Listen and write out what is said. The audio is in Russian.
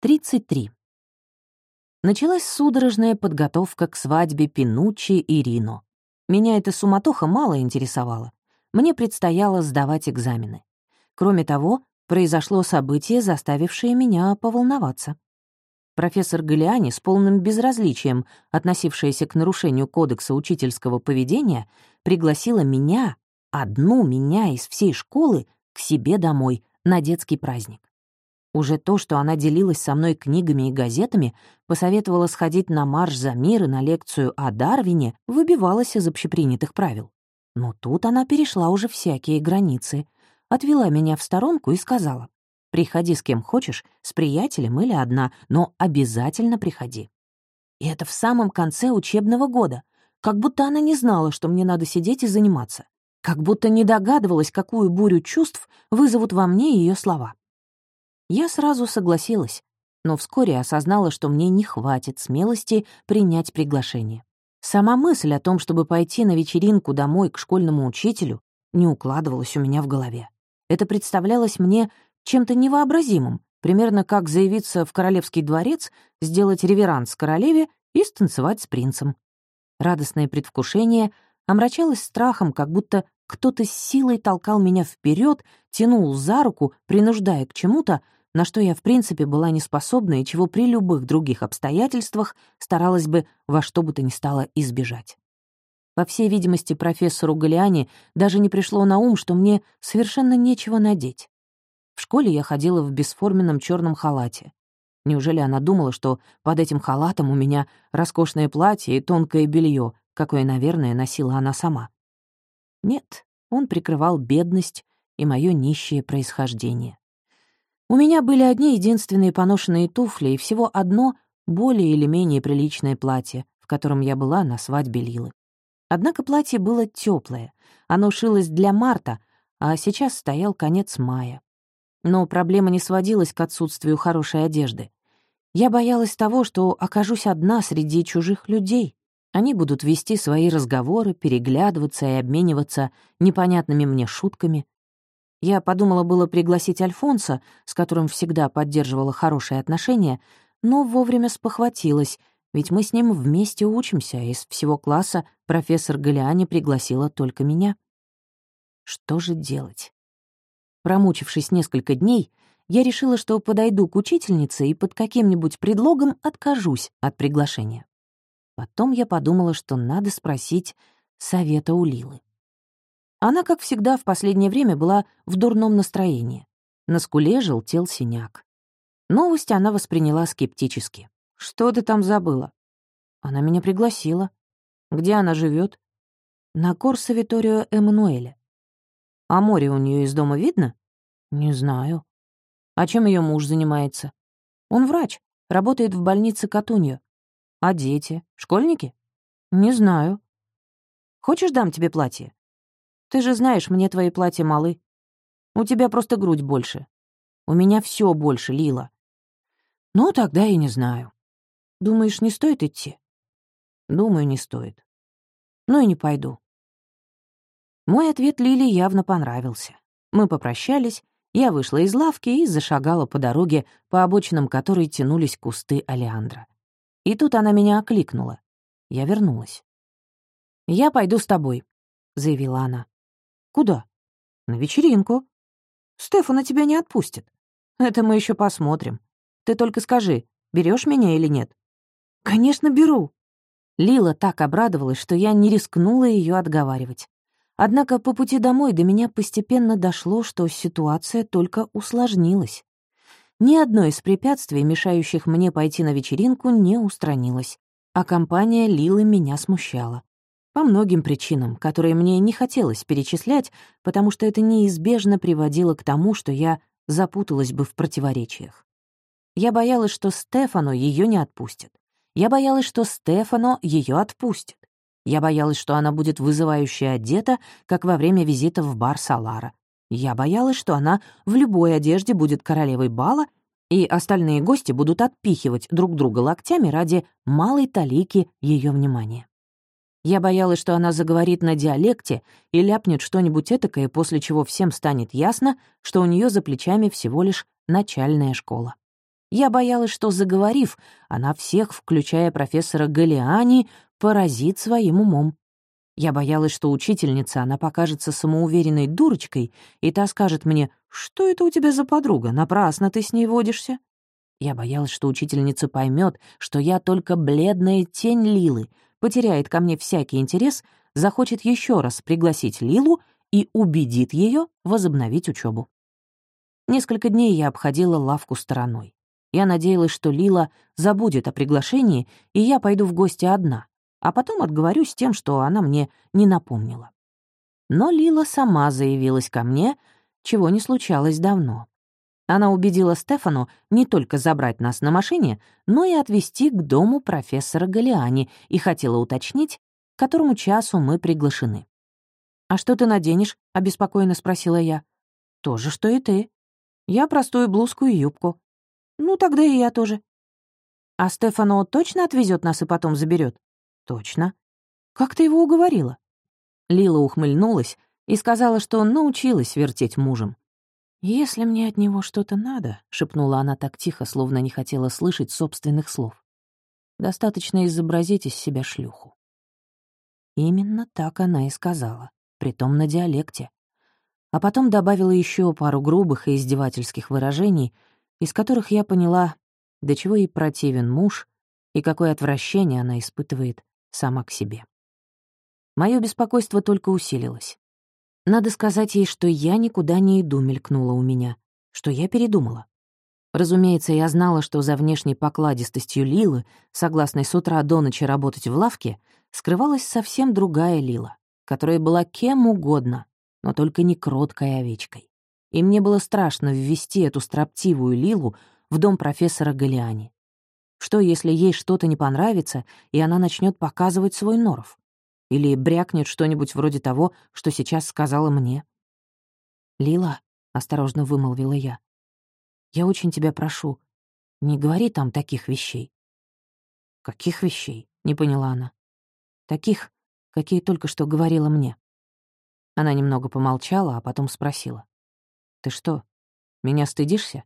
33. Началась судорожная подготовка к свадьбе Пинуччи и Рино. Меня эта суматоха мало интересовала. Мне предстояло сдавать экзамены. Кроме того, произошло событие, заставившее меня поволноваться. Профессор Галиани с полным безразличием, относившаяся к нарушению кодекса учительского поведения, пригласила меня, одну меня из всей школы, к себе домой на детский праздник. Уже то, что она делилась со мной книгами и газетами, посоветовала сходить на марш за мир и на лекцию о Дарвине, выбивалась из общепринятых правил. Но тут она перешла уже всякие границы, отвела меня в сторонку и сказала, «Приходи с кем хочешь, с приятелем или одна, но обязательно приходи». И это в самом конце учебного года, как будто она не знала, что мне надо сидеть и заниматься, как будто не догадывалась, какую бурю чувств вызовут во мне ее слова. Я сразу согласилась, но вскоре осознала, что мне не хватит смелости принять приглашение. Сама мысль о том, чтобы пойти на вечеринку домой к школьному учителю, не укладывалась у меня в голове. Это представлялось мне чем-то невообразимым, примерно как заявиться в королевский дворец, сделать реверанс королеве и станцевать с принцем. Радостное предвкушение омрачалось страхом, как будто кто-то с силой толкал меня вперед, тянул за руку, принуждая к чему-то, на что я в принципе была не способна и чего при любых других обстоятельствах старалась бы во что бы то ни стало избежать. По всей видимости, профессору Галиани даже не пришло на ум, что мне совершенно нечего надеть. В школе я ходила в бесформенном черном халате. Неужели она думала, что под этим халатом у меня роскошное платье и тонкое белье, какое, наверное, носила она сама? Нет, он прикрывал бедность и мое нищее происхождение. У меня были одни единственные поношенные туфли и всего одно более или менее приличное платье, в котором я была на свадьбе Лилы. Однако платье было теплое, оно шилось для марта, а сейчас стоял конец мая. Но проблема не сводилась к отсутствию хорошей одежды. Я боялась того, что окажусь одна среди чужих людей. Они будут вести свои разговоры, переглядываться и обмениваться непонятными мне шутками, я подумала было пригласить Альфонса, с которым всегда поддерживала хорошие отношения, но вовремя спохватилась, ведь мы с ним вместе учимся, а из всего класса профессор Галиани пригласила только меня. Что же делать? Промучившись несколько дней, я решила, что подойду к учительнице и под каким-нибудь предлогом откажусь от приглашения. Потом я подумала, что надо спросить совета у Лилы. Она, как всегда, в последнее время была в дурном настроении. На скуле желтел синяк. Новость она восприняла скептически. «Что ты там забыла?» «Она меня пригласила». «Где она живет? «На Корсо Виторио Эммануэле». «А море у нее из дома видно?» «Не знаю». «А чем ее муж занимается?» «Он врач, работает в больнице Катуньо». «А дети? Школьники?» «Не знаю». «Хочешь, дам тебе платье?» Ты же знаешь, мне твои платья малы. У тебя просто грудь больше. У меня все больше, Лила. Ну, тогда я не знаю. Думаешь, не стоит идти? Думаю, не стоит. Ну и не пойду. Мой ответ Лили явно понравился. Мы попрощались, я вышла из лавки и зашагала по дороге, по обочинам которой тянулись кусты олеандра. И тут она меня окликнула. Я вернулась. «Я пойду с тобой», — заявила она. «Куда?» «На вечеринку». «Стефана тебя не отпустит». «Это мы еще посмотрим. Ты только скажи, берешь меня или нет?» «Конечно, беру». Лила так обрадовалась, что я не рискнула ее отговаривать. Однако по пути домой до меня постепенно дошло, что ситуация только усложнилась. Ни одно из препятствий, мешающих мне пойти на вечеринку, не устранилось, а компания Лилы меня смущала. По многим причинам, которые мне не хотелось перечислять, потому что это неизбежно приводило к тому, что я запуталась бы в противоречиях. Я боялась, что Стефано ее не отпустит. Я боялась, что Стефано ее отпустит. Я боялась, что она будет вызывающе одета, как во время визита в бар Салара. Я боялась, что она в любой одежде будет королевой бала, и остальные гости будут отпихивать друг друга локтями ради малой талики ее внимания. Я боялась, что она заговорит на диалекте и ляпнет что-нибудь этакое, после чего всем станет ясно, что у нее за плечами всего лишь начальная школа. Я боялась, что, заговорив, она всех, включая профессора Галиани, поразит своим умом. Я боялась, что учительница, она покажется самоуверенной дурочкой, и та скажет мне, «Что это у тебя за подруга? Напрасно ты с ней водишься». Я боялась, что учительница поймет, что я только бледная тень Лилы, потеряет ко мне всякий интерес, захочет еще раз пригласить Лилу и убедит ее возобновить учебу. Несколько дней я обходила лавку стороной. Я надеялась, что Лила забудет о приглашении, и я пойду в гости одна, а потом отговорюсь тем, что она мне не напомнила. Но Лила сама заявилась ко мне, чего не случалось давно. Она убедила Стефану не только забрать нас на машине, но и отвезти к дому профессора Галиани и хотела уточнить, к которому часу мы приглашены. «А что ты наденешь?» — обеспокоенно спросила я. «То же, что и ты. Я простую блузку и юбку. Ну, тогда и я тоже». «А Стефано точно отвезет нас и потом заберет? «Точно. Как ты его уговорила?» Лила ухмыльнулась и сказала, что научилась вертеть мужем. «Если мне от него что-то надо», — шепнула она так тихо, словно не хотела слышать собственных слов, «достаточно изобразить из себя шлюху». Именно так она и сказала, притом на диалекте. А потом добавила еще пару грубых и издевательских выражений, из которых я поняла, до чего ей противен муж и какое отвращение она испытывает сама к себе. Мое беспокойство только усилилось. Надо сказать ей, что я никуда не иду, мелькнула у меня, что я передумала. Разумеется, я знала, что за внешней покладистостью Лилы, согласной с утра до ночи работать в лавке, скрывалась совсем другая Лила, которая была кем угодно, но только не кроткой овечкой. И мне было страшно ввести эту строптивую Лилу в дом профессора Галиани. Что, если ей что-то не понравится, и она начнет показывать свой норов? Или брякнет что-нибудь вроде того, что сейчас сказала мне. «Лила», — осторожно вымолвила я, — «я очень тебя прошу, не говори там таких вещей». «Каких вещей?» — не поняла она. «Таких, какие только что говорила мне». Она немного помолчала, а потом спросила. «Ты что, меня стыдишься?»